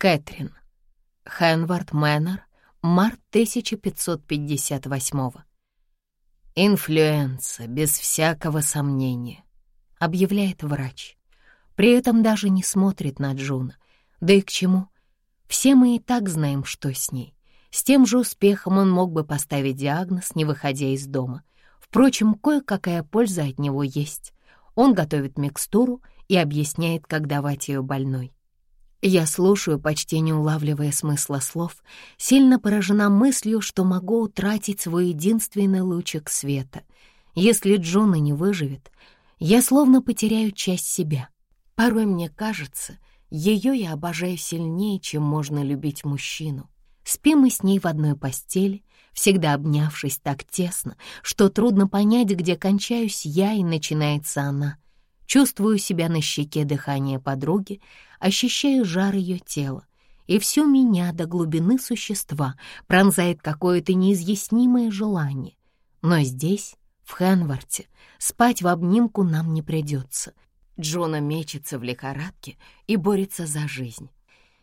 Кэтрин. Хэнворт-Мэнор, март 1558 «Инфлюэнца, без всякого сомнения», — объявляет врач. При этом даже не смотрит на Джуно. Да и к чему? Все мы и так знаем, что с ней. С тем же успехом он мог бы поставить диагноз, не выходя из дома. Впрочем, кое-какая польза от него есть. Он готовит микстуру и объясняет, как давать ее больной. Я слушаю, почти не улавливая смысла слов, сильно поражена мыслью, что могу утратить свой единственный лучик света. Если Джуна не выживет, я словно потеряю часть себя. Порой мне кажется, ее я обожаю сильнее, чем можно любить мужчину. Спим мы с ней в одной постели, всегда обнявшись так тесно, что трудно понять, где кончаюсь я и начинается она. Чувствую себя на щеке дыхания подруги, ощущаю жар ее тела, и всю меня до глубины существа пронзает какое-то неизъяснимое желание. Но здесь, в Хенварте, спать в обнимку нам не придется. Джона мечется в лихорадке и борется за жизнь.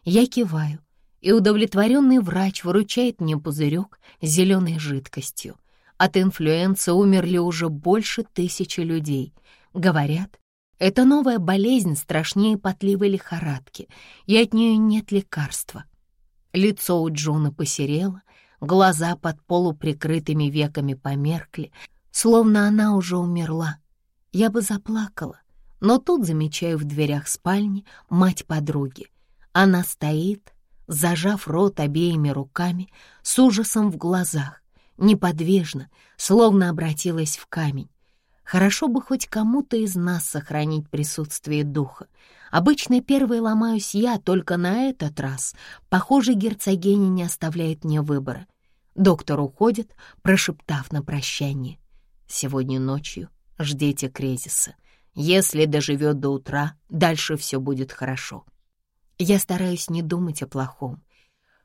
Я киваю, и удовлетворенный врач выручает мне пузырек с зеленой жидкостью. От инфлюенции умерли уже больше тысячи людей. Говорят, эта новая болезнь страшнее потливой лихорадки, и от нее нет лекарства. Лицо у Джона посерело, глаза под полуприкрытыми веками померкли, словно она уже умерла. Я бы заплакала, но тут замечаю в дверях спальни мать подруги. Она стоит, зажав рот обеими руками, с ужасом в глазах, неподвижно, словно обратилась в камень. Хорошо бы хоть кому-то из нас сохранить присутствие духа. Обычно первой ломаюсь я, только на этот раз, похоже, герцогиня не оставляет мне выбора. Доктор уходит, прошептав на прощание. Сегодня ночью ждите кризиса. Если доживет до утра, дальше все будет хорошо. Я стараюсь не думать о плохом.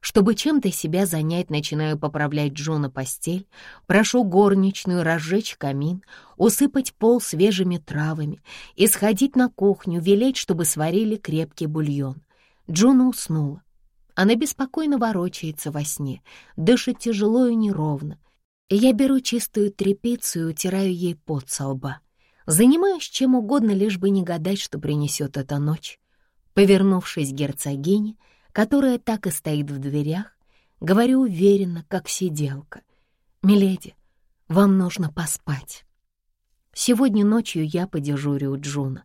Чтобы чем-то себя занять, начинаю поправлять Джона постель, прошу горничную разжечь камин, усыпать пол свежими травами и сходить на кухню, велеть, чтобы сварили крепкий бульон. Джона уснула. Она беспокойно ворочается во сне, дышит тяжело и неровно. Я беру чистую тряпицу и утираю ей пот со лба. Занимаюсь чем угодно, лишь бы не гадать, что принесет эта ночь. Повернувшись к герцогине, которая так и стоит в дверях, говорю уверенно, как сиделка. «Миледи, вам нужно поспать. Сегодня ночью я подежурю у Джуна.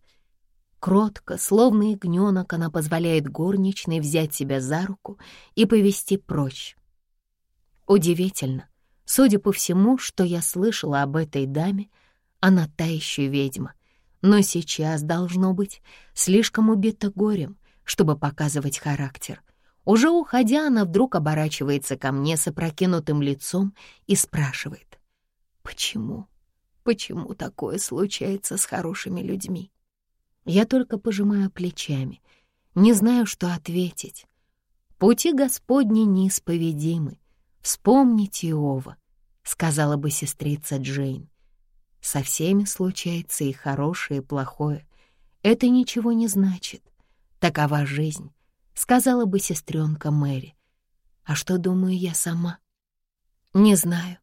Кротко, словно ягненок, она позволяет горничной взять себя за руку и повести прочь. Удивительно, судя по всему, что я слышала об этой даме, она та еще ведьма, но сейчас, должно быть, слишком убита горем, чтобы показывать характер. Уже уходя, она вдруг оборачивается ко мне с опрокинутым лицом и спрашивает, «Почему? Почему такое случается с хорошими людьми?» Я только пожимаю плечами, не знаю, что ответить. «Пути Господни неисповедимы. Вспомните Иова», — сказала бы сестрица Джейн. «Со всеми случается и хорошее, и плохое. Это ничего не значит. Такова жизнь, сказала бы сестренка Мэри. А что думаю я сама? Не знаю,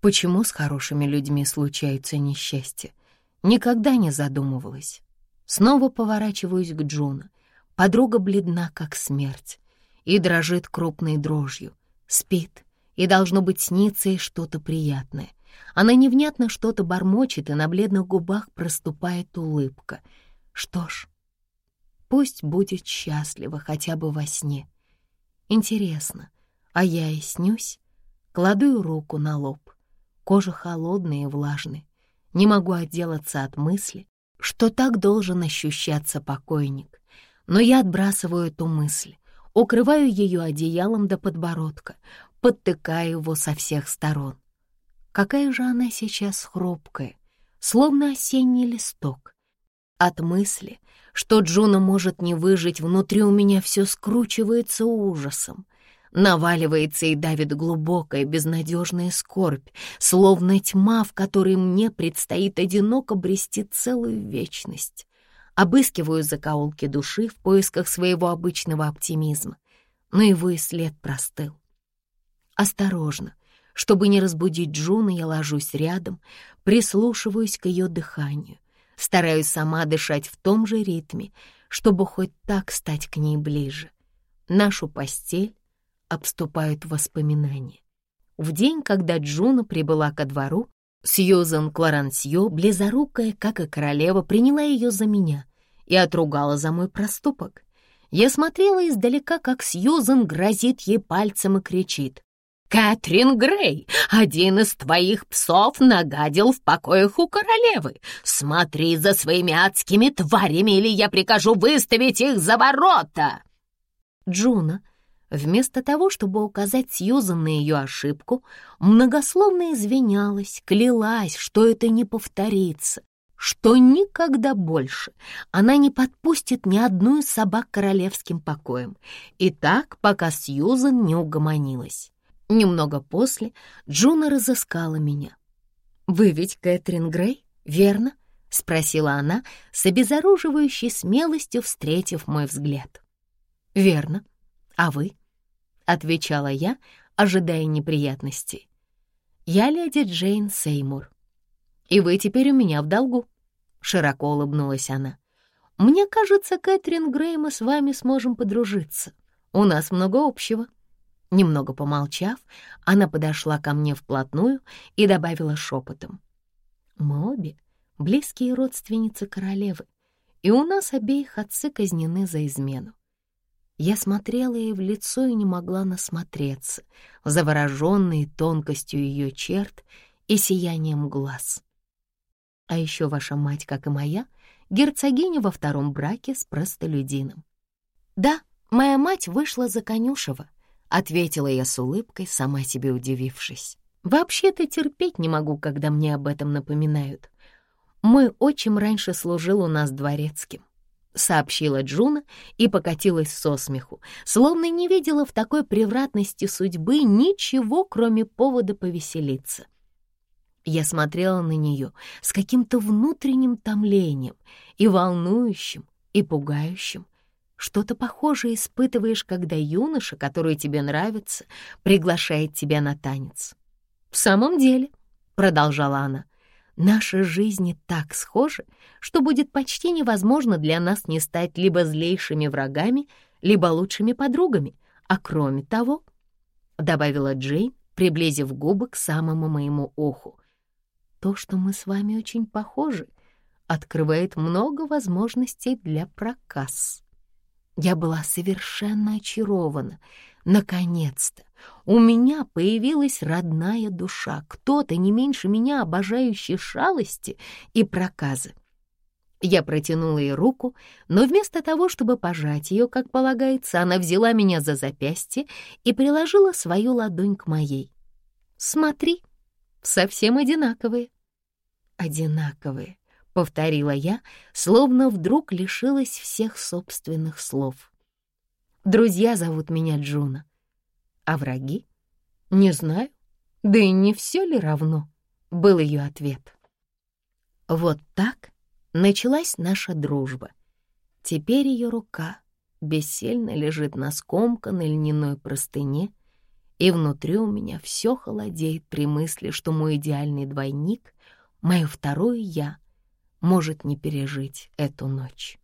почему с хорошими людьми случаются несчастья. Никогда не задумывалась. Снова поворачиваюсь к Джуна. Подруга бледна, как смерть, и дрожит крупной дрожью. Спит, и должно быть снится ей что-то приятное. Она невнятно что-то бормочет, и на бледных губах проступает улыбка. Что ж, Пусть будет счастлива хотя бы во сне. Интересно, а я и снюсь? Кладу руку на лоб. Кожа холодная и влажная. Не могу отделаться от мысли, что так должен ощущаться покойник. Но я отбрасываю эту мысль, укрываю ее одеялом до подбородка, подтыкаю его со всех сторон. Какая же она сейчас хрупкая, словно осенний листок. От мысли, что Джуна может не выжить, внутри у меня все скручивается ужасом. Наваливается и давит глубокая, безнадежная скорбь, словно тьма, в которой мне предстоит одиноко брести целую вечность. Обыскиваю закоулки души в поисках своего обычного оптимизма. но его и след простыл. Осторожно, чтобы не разбудить Джуно, я ложусь рядом, прислушиваюсь к ее дыханию, стараюсь сама дышать в том же ритме, чтобы хоть так стать к ней ближе. Нашу постель обступают воспоминания. В день, когда Джуно прибыла ко двору, Сьюзан Кларансье, близорукая, как и королева, приняла ее за меня и отругала за мой проступок. Я смотрела издалека, как Сьюзан грозит ей пальцем и кричит. «Кэтрин Грей, один из твоих псов нагадил в покоях у королевы. Смотри за своими адскими тварями, или я прикажу выставить их за ворота!» Джуно, вместо того, чтобы указать Сьюзан на ее ошибку, многословно извинялась, клялась, что это не повторится, что никогда больше она не подпустит ни одну из собак королевским покоем. И так, пока Сьюзан не угомонилась. Немного после Джуна разыскала меня. «Вы ведь Кэтрин Грей, верно?» — спросила она, с обезоруживающей смелостью встретив мой взгляд. «Верно. А вы?» — отвечала я, ожидая неприятностей. «Я леди Джейн Сеймур. И вы теперь у меня в долгу», — широко улыбнулась она. «Мне кажется, Кэтрин Грей, мы с вами сможем подружиться. У нас много общего». Немного помолчав, она подошла ко мне вплотную и добавила шепотом. «Мы обе близкие родственницы королевы, и у нас обеих отцы казнены за измену. Я смотрела ей в лицо и не могла насмотреться, завороженной тонкостью ее черт и сиянием глаз. А еще ваша мать, как и моя, герцогиня во втором браке с простолюдином. Да, моя мать вышла за конюшева, ответила я с улыбкой, сама себе удивившись. Вообще-то терпеть не могу, когда мне об этом напоминают. Мой отчим раньше служил у нас дворецким. — сообщила Джуна и покатилась со смеху, словно не видела в такой превратности судьбы ничего, кроме повода повеселиться. Я смотрела на нее с каким-то внутренним томлением и волнующим, и пугающим. Что-то похожее испытываешь, когда юноша, который тебе нравится, приглашает тебя на танец. «В самом деле», — продолжала она, Наши жизни так схожи, что будет почти невозможно для нас не стать либо злейшими врагами, либо лучшими подругами. А кроме того, — добавила Джейн, приблизив губы к самому моему уху, то, что мы с вами очень похожи, открывает много возможностей для проказ. Я была совершенно очарована — Наконец-то у меня появилась родная душа, кто-то не меньше меня обожающий шалости и проказы. Я протянула ей руку, но вместо того, чтобы пожать ее, как полагается, она взяла меня за запястье и приложила свою ладонь к моей. «Смотри, совсем одинаковые». «Одинаковые», — повторила я, словно вдруг лишилась всех собственных слов. Друзья зовут меня Джуна. А враги? Не знаю. Да и не все ли равно? Был ее ответ. Вот так началась наша дружба. Теперь ее рука бессильно лежит на скомканной льняной простыне, и внутри у меня все холодеет при мысли, что мой идеальный двойник, мое второе «я», может не пережить эту ночь.